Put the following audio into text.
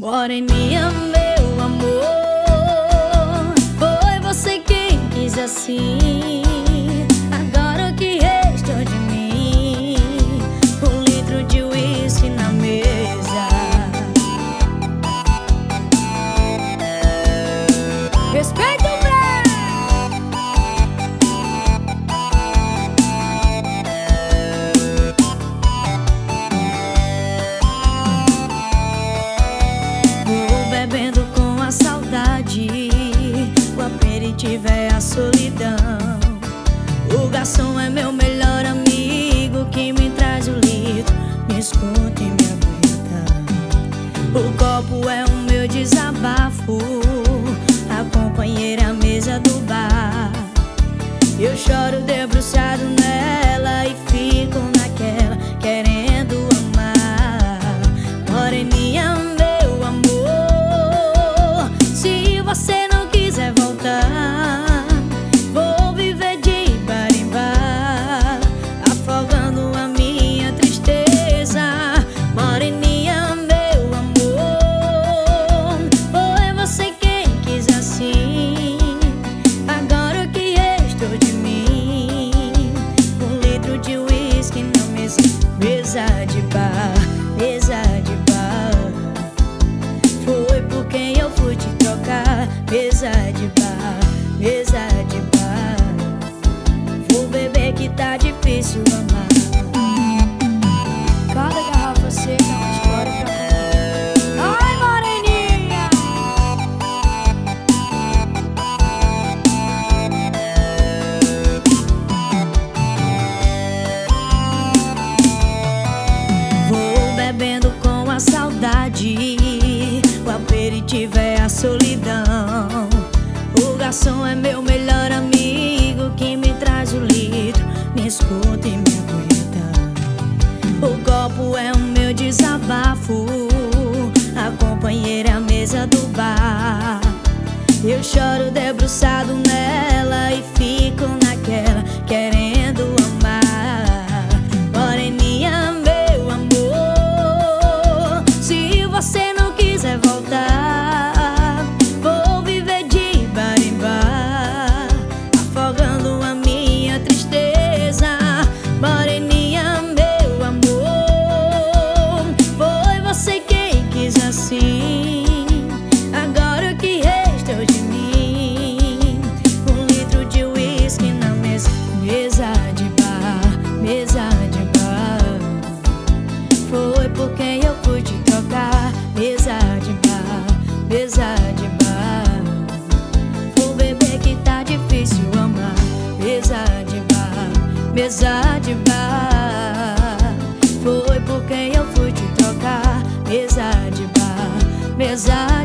Moreninha, meu amor, foi você quem quis assim. O garçom é meu melhor amigo que me traz o litro, me escuta e me aguenta. O copo é o meu desabafo, a companheira a mesa do bar. Eu choro debruçado É a solidão. O garçom é meu melhor amigo que me traz o litro, me escuta e me aguenta. O copo é o meu desabafo. A companheira mesa do bar. Eu choro debruçado nela assim. Agora o que restou de mim? Um litro de uísque na mesa, mesa de bar, mesa de bar. Foi por quem eu fui te trocar, mesa de bar, mesa de bar. Vou beber que tá difícil amar, mesa de bar, mesa de bar. Foi por quem eu fui te trocar, mesa de bar, mesa